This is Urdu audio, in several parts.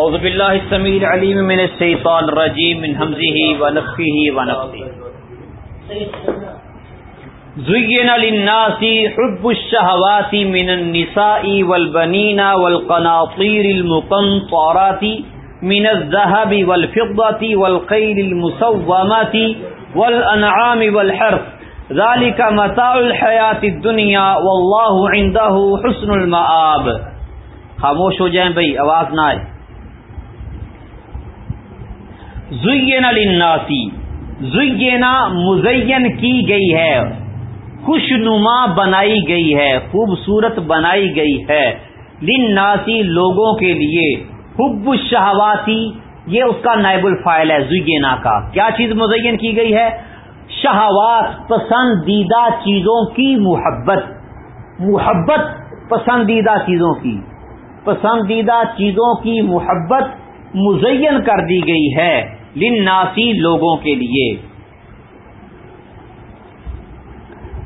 اعوذ باللہ السمیع العلیم من الشیطان الرجیم من حمزه ونفخه ونفثه زين للناس حب الشهوات من النساء والبنين والقناطير المقنطرات من الذهب والفضة والقيل المسومة والأنعام والحرث. ذلك متاع الحياة الدنيا والله عنده حسن المآب. خاموش ہو جائیں بھائی، آواز نہ آئے۔ زین للناسی زینا مزین کی گئی ہے خوش نما بنائی گئی ہے، خوبصورت بنائی گئی ہے۔ لناسی لوگوں کے لیے، حب الشہواتی یہ اس کا نائب الفائل ہے زینا کا۔ کیا چیز مزین کی گئی ہے؟ شہوات، پسندیدہ چیزوں کی محبت۔ محبت، پسندیدہ چیزوں کی۔ پسندیدہ چیزوں کی محبت مزین کر دی گئی ہے۔ لناسی لوگوں کے لیے۔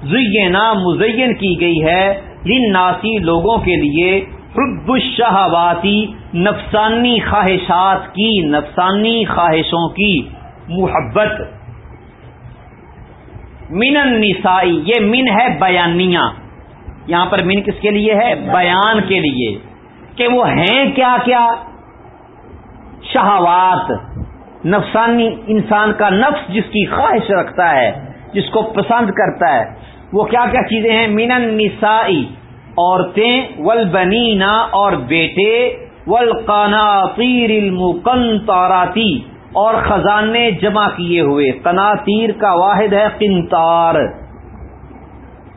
زینا مزین کی گئی ہے لناسی لوگوں کے لیے۔ حب الشہواتی نفسانی خواہشات کی، نفسانی خواہشوں کی محبت۔ من النسائی، یہ من ہے بیانیاں۔ یہاں پر من کس کے لیے ہے؟ بیان کے لیے۔ کہ وہ ہیں کیا کیا؟ شہوات۔ نفسانی انسان کا نفس جس کی خواہش رکھتا ہے، جس کو پسند کرتا ہے، وہ کیا کیا چیزیں ہیں؟ مین نسائی، عورتیں ول بنینا اور بیٹے ولقاناطیر المکن تاراتی اور خزانے جمع کیے ہوئے۔ قناطیر کا واحد ہے کنتار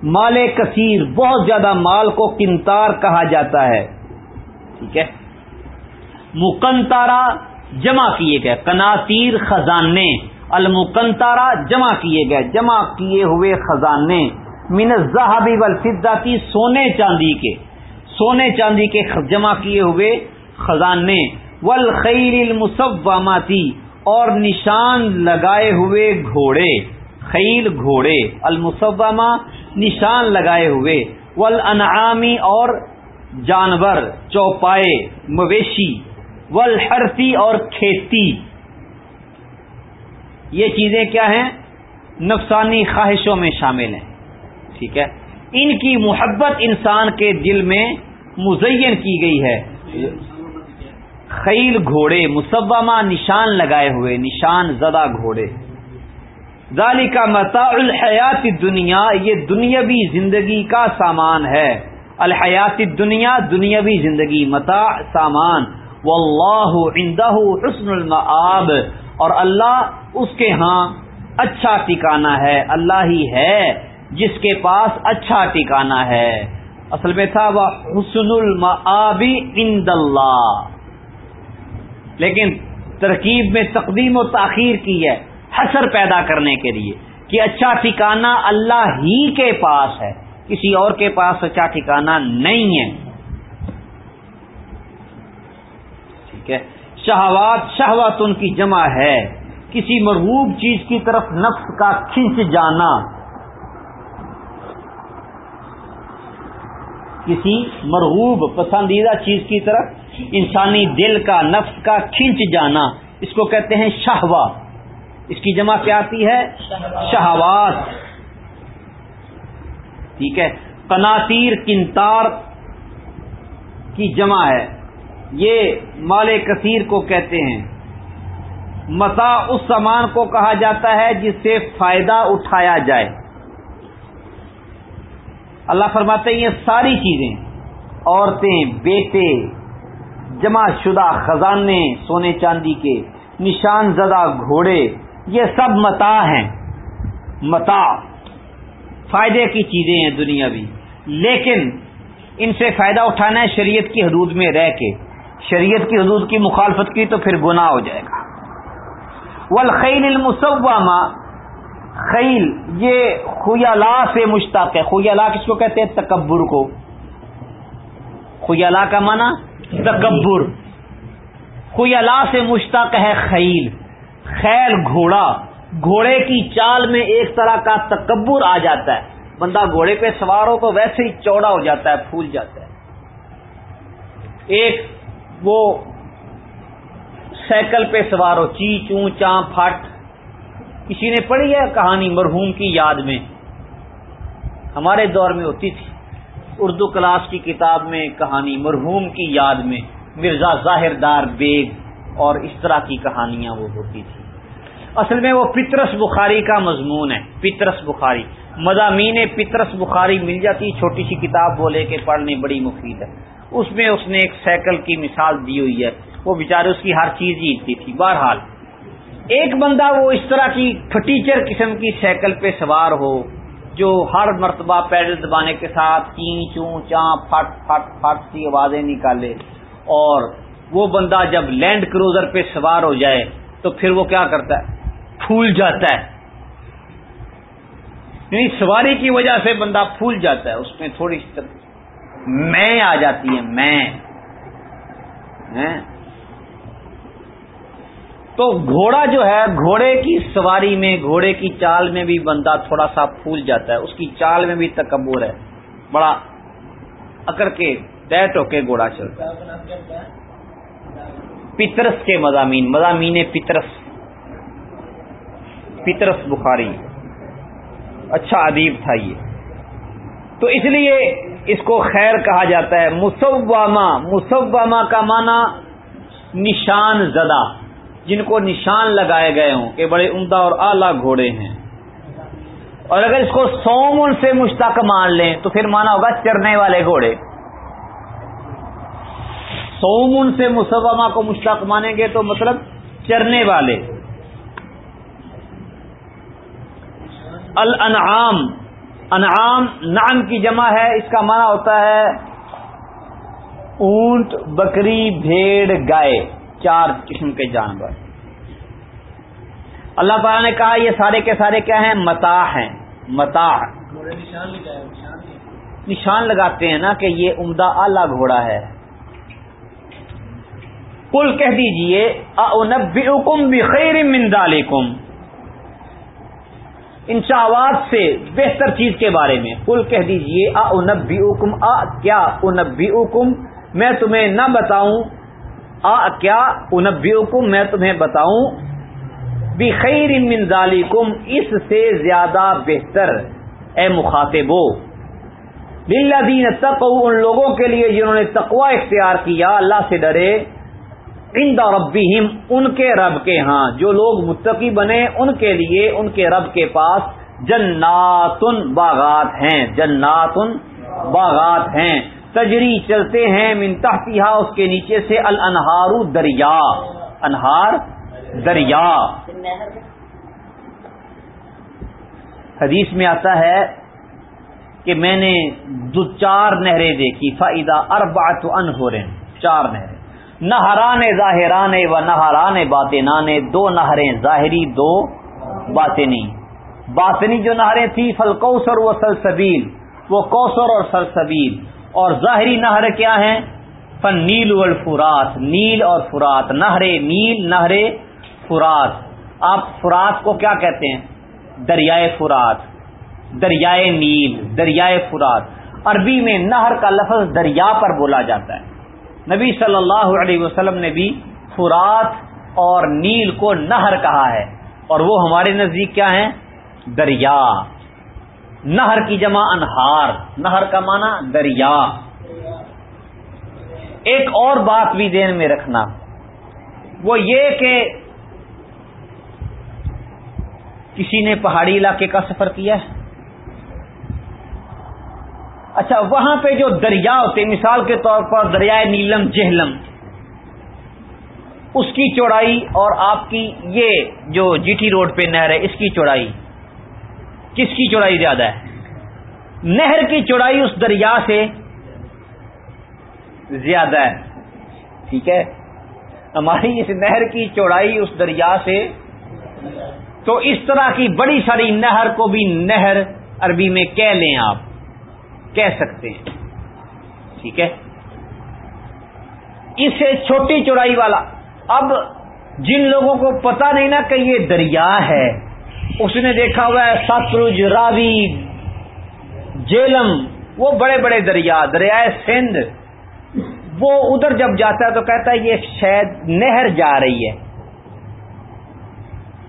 مال کثیر، بہت زیادہ مال کو کنتار کہا جاتا ہے۔ ٹھیک ہے؟ مکنتارا جمع کیے گئے کناتیر خزانے المکنتارا جمع کیے گئے، جمع کیے ہوئے خزانے، من زہبی والفضہ سونے چاندی کے، سونے چاندی کے جمع کیے ہوئے خزانے، والخیل المصوماتی اور نشان لگائے ہوئے گھوڑے، خیل گھوڑے المصومہ نشان لگائے ہوئے، والانعامی اور جانور، چوپائے، مویشی والحرفی اور کھیتی۔ یہ چیزیں کیا ہیں؟ نفسانی خواہشوں میں شامل ہیں۔ ٹھیک ہے؟ ان کی محبت انسان کے دل میں مزین کی گئی ہے۔ خیل گھوڑے مصبامہ نشان لگائے ہوئے، نشان زدہ گھوڑے۔ ذالی کا متا الحیات دنیا یہ دنیاوی زندگی کا سامان ہے۔ الحیات دنیا دنیاوی زندگی متا سامان۔ واللہ عندہ حسن المآب، اور اللہ اس کے ہاں اچھا ٹھکانا ہے، اللہ ہی ہے جس کے پاس اچھا ٹھکانا ہے۔ اصل میں تھا وہ حسن المآبی عند اللہ۔ لیکن ترکیب میں تقدیم و تاخیر کی ہے حسر پیدا کرنے کے لیے کہ اچھا ٹھکانا اللہ ہی کے پاس ہے، کسی اور کے پاس اچھا ٹھکانا نہیں ہے۔ ٹھیک ہے شہوات شہوات ان کی جمع ہے۔ کسی مرغوب چیز کی طرف نفس کا کھنچ جانا۔ کسی مرغوب پسندیدہ چیز کی طرف انسانی دل کا نفس کا کھنچ جانا۔ اس کو کہتے ہیں شہوا اس کی جمع کیا آتی ہے؟ شہوات۔ ٹھیک ہے۔ کناتیر کنتار کی جمع ہے۔ یہ مال کثیر کو کہتے ہیں۔ متا اس سامان کو کہا جاتا ہے جس سے فائدہ اٹھایا جائے۔ اللہ فرماتے ہیں یہ ساری چیزیں، عورتیں، بیٹے، جمع شدہ خزانے، سونے چاندی کے نشان زدہ گھوڑے، یہ سب متا ہیں۔ متا فائدے کی چیزیں ہیں دنیا بھی۔ لیکن ان سے فائدہ اٹھانا ہے شریعت کی حدود میں رہ کے۔ شریعت کی حدود کی مخالفت کی تو پھر گناہ ہو جائے گا۔ والخیل المسومہ، خیل یہ خیالا سے مشتاق ہے۔ خیالا کس کو کہتے ہیں؟ تکبر کو۔ خیالا کا معنی تکبر۔ خیالا سے مشتاق ہے خیل۔ خیل گھوڑا۔ گھوڑے کی چال میں ایک طرح کا تکبر آ جاتا ہے۔ بندہ گھوڑے پہ سوار ہو تو ویسے ہی چوڑا ہو جاتا ہے، پھول جاتا ہے۔ ایک وہ سائیکل پہ سوار ہو چی چون چاں پھٹ۔ کسی نے پڑھی ہے کہانی مرحوم کی یاد میں؟ ہمارے دور میں ہوتی تھی۔ اردو کلاس کی کتاب میں کہانی مرحوم کی یاد میں۔ مرزا ظاہر دار بیگ اور اس طرح کی کہانیاں وہ ہوتی تھی اصل میں وہ پترس بخاری کا مضمون ہے۔ پترس بخاری۔ مضامین پترس بخاری مل جاتی، چھوٹی سی کتاب وہ لے کے پڑھنے بڑی مفید ہے۔ اس میں اس نے ایک سائیکل کی مثال دی ہوئی ہے۔ وہ بیچارے اس کی ہر چیز جیتتی تھی۔ بہرحال، ایک بندہ وہ اس طرح کی فٹیچر قسم کی سائیکل پہ سوار ہو، جو ہر مرتبہ پیڈل دبانے کے ساتھ چین، چون، چاں، پھٹ پھٹ پھٹ سی آوازیں نکالے اور وہ بندہ جب لینڈ کروزر پہ سوار ہو جائے تو پھر وہ کیا کرتا ہے؟ پھول جاتا ہے۔ یعنی سواری کی وجہ سے بندہ پھول جاتا ہے۔ اس میں تھوڑی میں آ جاتی ہے میں۔ تو گھوڑا جو ہے، گھوڑے کی سواری میں، گھوڑے کی چال میں بھی بندہ تھوڑا سا پھول جاتا ہے، اس کی چال میں بھی تکبر ہے۔ بڑا اکڑ کے ڈیٹ ہو کے گھوڑا چلتا ہے۔ پترس کے مضامین مضامین پترس۔ پترس بخاری۔ اچھا ادیب تھا یہ۔ تو اس لیے اس کو خیر کہا جاتا ہے مصوامہ مصوامہ کا معنی نشان زدہ، جن کو نشان لگائے گئے ہوں کہ بڑے عمدہ اور اعلی گھوڑے ہیں۔ اور اگر اس کو سومن سے مشتق مان لیں تو پھر مانا ہوگا چرنے والے گھوڑے۔ سومن سے مسومہ کو مشتق مانیں گے تو مطلب چرنے والے۔ الانعام انعام نعم کی جمع ہے اس کا معنی ہوتا ہے اونٹ بکری بھیڑ گائے چار قسم کے جانور۔ اللہ تعالیٰ نے کہا یہ سارے کے سارے کیا ہیں؟ متا ہیں۔ متا نشان لگاتے ہیں نا کہ یہ عمدہ اعلی گھوڑا ہے۔ کل کہہ دیجیے اونبم بخیر مندالکم ان شاوات سے بہتر چیز کے بارے میں۔ کل کہہ دیجیے اونبی حکم آ کیا انبی حکم میں تمہیں نہ بتاؤں، آ کیا انبی حکم میں تمہیں بتاؤں، بخیر من ذالکم، اس سے زیادہ بہتر۔ اے مخاطبو دین تک ان لوگوں کے لیے جنہوں نے تقوا اختیار کیا، اللہ سے ڈرے۔ ان ربیم ان کے رب کے ہاں۔ جو لوگ متقی بنے، ان کے لیے، ان کے رب کے پاس جناتن باغات ہیں۔ جناتن باغات ہیں۔ تجری چلتے ہیں من تحتیہ اس کے نیچے سے الانہار دریا۔ انہار دریا۔ حدیث میں آتا ہے کہ میں نے دو چار نہریں دیکھی فائدہ اربا تو ان ہو رہے چار نہریں۔ نہران ظاہران و نہران باطنان، دو نہریں ظاہری، دو باطنی۔ باطنی جو نہریں تھی فل کوسر و سلسبیل۔ وہ کوسر اور سلسبیل۔ اور ظاہری نہر کیا ہیں؟ فن نیل والفرات۔ نیل اور فرات۔ نہرے نیل نہرے فرات۔ آپ فرات کو کیا کہتے ہیں؟ دریائے فرات۔ دریائے نیل، دریائے فرات۔ عربی میں نہر کا لفظ دریا پر بولا جاتا ہے۔ نبی صلی اللہ علیہ وسلم نے بھی فرات اور نیل کو نہر کہا ہے اور وہ ہمارے نزدیک کیا ہیں؟ دریا۔ نہر کی جمع انہار۔ نہر کا معنی دریا۔ ایک اور بات بھی دین میں رکھنا۔ وہ یہ کہ کسی نے پہاڑی علاقے کا سفر کیا ہے۔ اچھا وہاں پہ جو دریا ہوتے مثال کے طور پر دریائے نیلم، جہلم، اس کی چوڑائی اور آپ کی یہ جو جی ٹی روڈ پہ نہر ہے، اس کی چوڑائی، کس کی چوڑائی زیادہ ہے؟ نہر کی چوڑائی اس دریا سے زیادہ ہے، ٹھیک ہے؟ ہماری اس نہر کی چوڑائی اس دریا سے، تو اس طرح کی بڑی ساری نہر کو بھی نہر عربی میں کہہ لیں آپ۔ کہہ سکتے ہیں۔ ٹھیک ہے؟ اس سے چھوٹی چوڑائی والا۔ اب جن لوگوں کو پتا نہیں نا کہ یہ دریا ہے، اس نے دیکھا ہوا ہے سترج راوی، جیلم، وہ بڑے بڑے دریا، دریائے سندھ۔ وہ ادھر جب جاتا ہے تو کہتا ہے یہ شاید نہر جا رہی ہے۔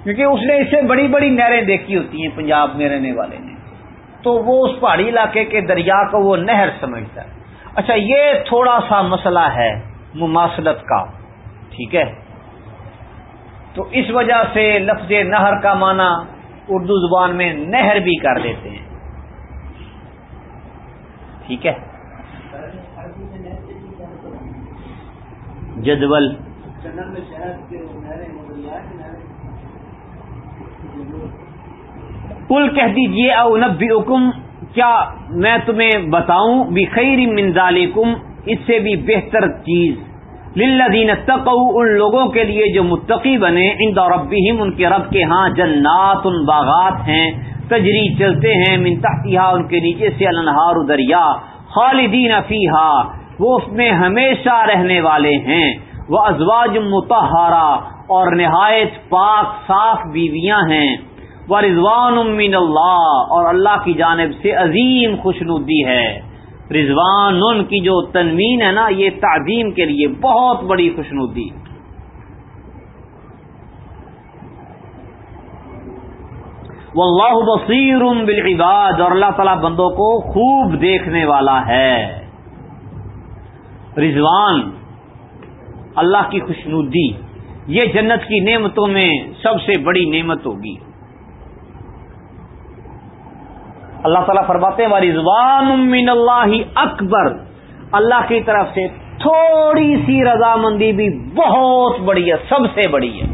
کیونکہ اس نے اس سے بڑی بڑی نہریں دیکھی ہوتی ہیں پنجاب میں رہنے والے نے۔ تو وہ اس پہاڑی علاقے کے دریا کو وہ نہر سمجھتا ہے۔ اچھا یہ تھوڑا سا مسئلہ ہے مماثلت کا، ٹھیک ہے؟ تو اس وجہ سے لفظ نہر کا معنی اردو زبان میں نہر بھی کر دیتے ہیں۔ ٹھیک ہے؟ جدول۔ کل کہہ دیجیے او نبی حکم کیا میں تمہیں بتاؤں بھی خیر منظال اس سے بھی بہتر چیز۔ للذین تقو ان لوگوں کے لیے جو متقی بنے۔ ان دوربیم ان کے رب کے ہاں جنات ان باغات ہیں۔ تجری چلتے ہیں، من تحتها ان کے نیچے سے، الانہار دریا۔ خالدین فیہا، وہ اس میں ہمیشہ رہنے والے ہیں۔ وہ ازواج متحرہ اور نہایت پاک، صاف بیویاں ہیں۔ وہ رضوان امین اللہ، اور اللہ کی جانب سے عظیم خوشنودی ہے۔ رضوان ان کی جو تنوین ہے نا، یہ تعظیم کے لیے بہت بڑی خوشنودی۔ وہ اللہ بصیر بالعباد، اور اللہ تعالی بندوں کو خوب دیکھنے والا ہے۔ رضوان، اللہ کی خوشنودی، یہ جنت کی نعمتوں میں سب سے بڑی نعمت ہوگی۔ اللہ تعالیٰ فرماتے ہیں رضوان من اللہ اکبر اللہ کی طرف سے تھوڑی سی رضامندی بھی بہت بڑی ہے، سب سے بڑی ہے۔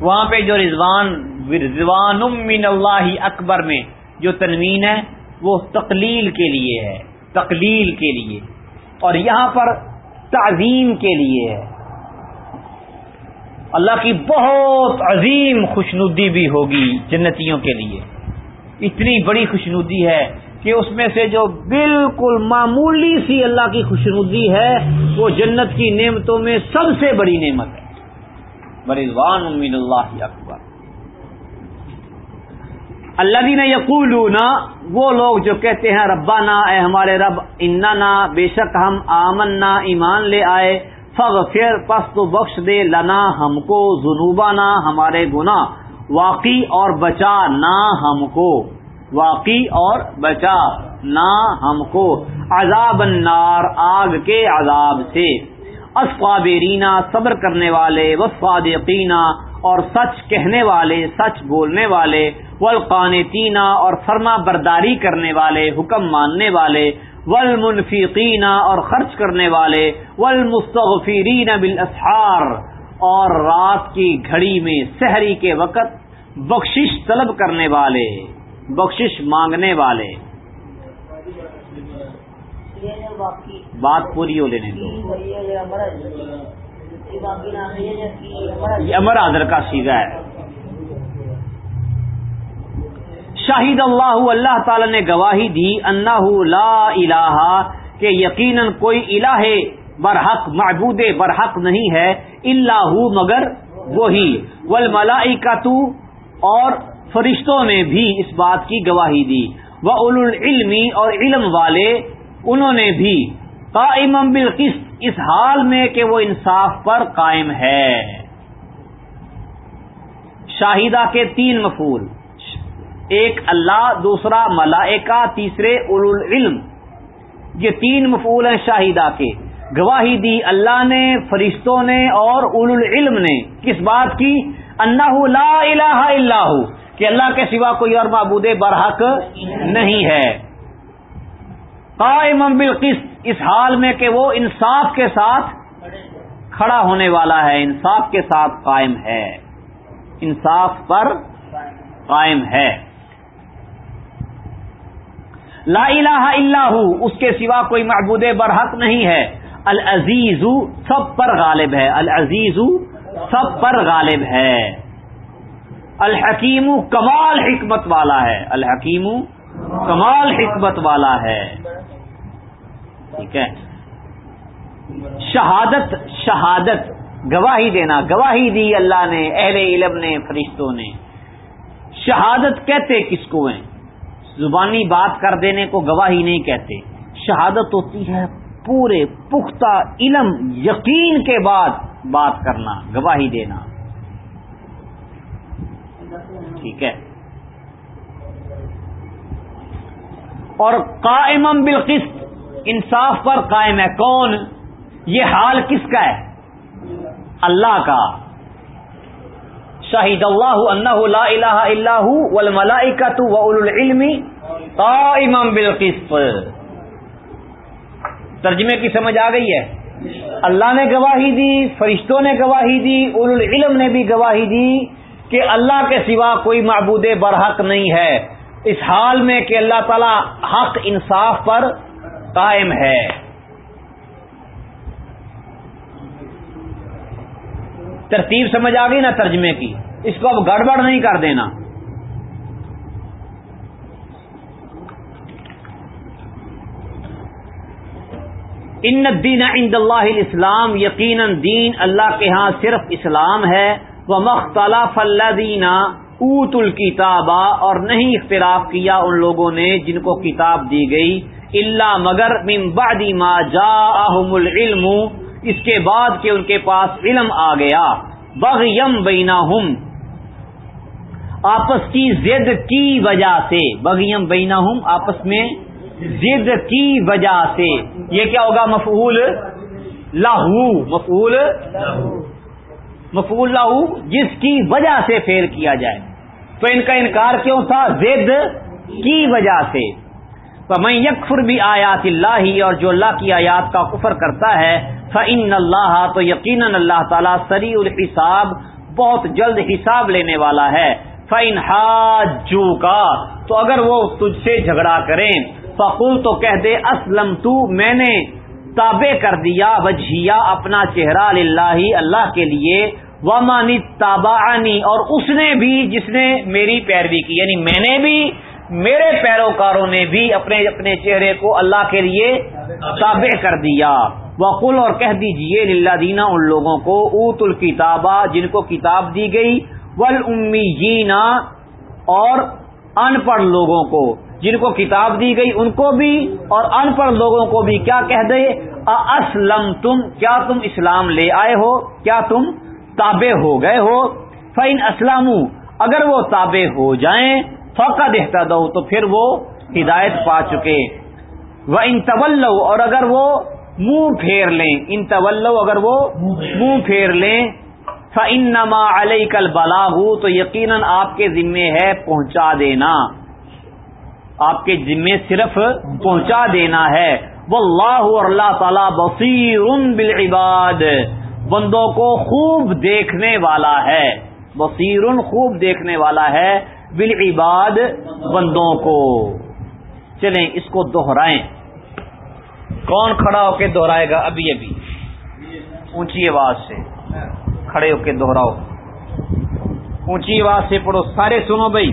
وہاں پہ جو رضوان رضوان من اللہ اکبر میں جو تنوین ہے، وہ تقلیل کے لیے ہے، تقلیل کے لیے۔ اور یہاں پر تعظیم کے لیے ہے۔ اللہ کی بہت عظیم خوشنودی بھی ہوگی جنتیوں کے لیے۔ اتنی بڑی خوشنودی ہے کہ اس میں سے جو بالکل معمولی سی اللہ کی خوشنودی ہے، وہ جنت کی نعمتوں میں سب سے بڑی نعمت ہے۔ بریضوان امین اللہ اکبر۔ اللہ دین یقول وہ لوگ جو کہتے ہیں ربانہ اے ہمارے رب، اننا، بے شک ہم آمنا، ایمان لے آئے فغ پھر پس تو بخش دے، لنا، ہم کو جنوبانہ ہمارے گنا واقعی اور بچا نہ ہم کو واقعی اور بچا نہ ہم کو عذاب النار، آگ کے عذاب سے۔ اسقابرینا صبر کرنے والے وصادقینا اور سچ کہنے والے، سچ بولنے والے والقانتینا اور فرما برداری کرنے والے، حکم ماننے والے، والمنفقین اور خرچ کرنے والے، والمستغفرین بالاسحار اور رات کی گھڑی میں سحری کے وقت بخشش طلب کرنے والے، بخشش مانگنے والے۔ بات پوری ہو لینے دو۔ یہ امر آدر کا سیدھا ہے۔ شاہد اللہ اللہ تعالی نے گواہی دی اللہ لا الہ، کہ یقیناً کوئی الہ برحق، معبود برحق نہیں ہے اللہ مگر وہی۔ ول اور فرشتوں نے بھی اس بات کی گواہی دی۔ وہ العلمی اور علم والے، انہوں نے بھی قائم بالقسط اس حال میں کہ وہ انصاف پر قائم ہے۔ شاہدہ کے تین مفول۔ ایک اللہ، دوسرا ملائکہ، تیسرے اول العلم یہ تین مفول ہیں شاہدہ کے۔ گواہی دی اللہ نے، فرشتوں نے اور اول العلم نے۔ کس بات کی؟ اللہ لا الہ الا کہ اللہ کے سوا کوئی اور معبود برحق نہیں ہے۔ قائم بالقسط، اس حال میں کہ وہ انصاف کے ساتھ کھڑا ہونے والا ہے، انصاف کے ساتھ قائم ہے۔ انصاف پر قائم ہے۔ لا الہ الا ہو، اس کے سوا کوئی معبود برحق نہیں ہے۔ العزیز سب پر غالب ہے۔ العزیز سب پر غالب ہے۔ الحکیم کمال حکمت والا ہے۔ الحکیم کمال حکمت والا ہے۔ ٹھیک ہے۔ شہادت شہادت۔ گواہی دینا۔ گواہی دی اللہ نے، اہل علم نے، فرشتوں نے۔ شہادت کہتے کس کو ہیں؟ زبانی بات کر دینے کو گواہی نہیں کہتے۔ شہادت ہوتی ہے پورے پختہ علم، یقین کے بعد۔ بات کرنا، گواہی دینا۔ ٹھیک ہے۔ اور قائم بالقسط، انصاف پر قائم ہے۔ کون؟ یہ حال کس کا ہے؟ اللہ کا۔ شاہد اللہ اللہ لا الہ الا هو والملائکۃ واولو العلم قائما بالقسط۔ ترجمے کی سمجھ آ گئی ہے؟ اللہ نے گواہی دی، فرشتوں نے گواہی دی، اولو العلم نے بھی گواہی دی کہ اللہ کے سوا کوئی معبود برحق نہیں ہے۔ اس حال میں کہ اللہ تعالی حق انصاف پر قائم ہے۔ ترتیب سمجھ آ گئی نا ترجمے کی؟ اس کو اب گڑبڑ نہیں کر دینا۔ ان دین عند اللہ اسلام یقیناً دین اللہ کے ہاں صرف اسلام ہے. وہ مختلف اللہ دینا اوت الکتابہ اور نہیں اختلاف کیا ان لوگوں نے جن کو کتاب دی گئی. اللہ مگر من بعد ما جاءہم العلم، اس کے بعد کہ ان کے پاس علم آ گیا. بغیم بینہم آپس کی زد کی وجہ سے. بغیم بینہم آپس میں زد کی وجہ سے یہ کیا ہوگا؟ مفعول لاہو مفعول مفعول لاہو جس کی وجہ سے فیل کیا جائے۔ تو ان کا انکار کیوں تھا؟ زد کی وجہ سے۔ میں یکفر بھی آیات اللہ اور جو اللہ کی آیات کا کفر کرتا ہے فعن اللہ تو یقیناً اللہ تعالیٰ سری الحساب، بہت جلد حساب لینے والا ہے۔ فعن حاجو کا تو اگر وہ تجھ سے جھگڑا کریں فقول تو کہہ دے، اسلم تو، میں نے تابع کر دیا وجہیا اپنا چہرہ اللہ اللہ کے لیے۔ ومانی تابانی اور اس نے بھی جس نے میری پیروی کی یعنی میں نے بھی میرے پیروکاروں نے بھی اپنے اپنے چہرے کو اللہ کے لیے تابع کر دیا۔ وقل، اور کہہ دیجیے للہ دینا ان لوگوں کو اوت الکتابہ جن کو کتاب دی گئی۔ ول امی اور ان پڑھ لوگوں کو۔ جن کو کتاب دی گئی ان کو بھی اور ان پڑھ لوگوں کو بھی کیا کہہ دے؟ اسلم تم کیا تم اسلام لے آئے ہو؟ کیا تم تابع ہو گئے ہو؟ فین اسلام اگر وہ تابع ہو جائیں فوقا دیکھتا دو تو پھر وہ ہدایت پا چکے۔ وہ ان طول اور اگر وہ منہ پھیر لیں ان طول اگر وہ منہ پھیر لیں فن نما علیہ کل تو یقیناً آپ کے ذمے ہے پہنچا دینا۔ آپ کے ذمے صرف پہنچا دینا ہے۔ وہ اللہ اور اللہ تعالی بصیر بالعباد، بندوں کو خوب دیکھنے والا ہے۔ بصیر خوب دیکھنے والا ہے بالعباد بندوں کو۔ چلیں اس کو دوہرائیں کون کھڑا ہو کے دوہرائے گا؟ ابھی ابھی اونچی آواز سے۔ کھڑے ہو کے دوہراؤ اونچی آواز سے پڑھو۔ سارے سنو بھائی۔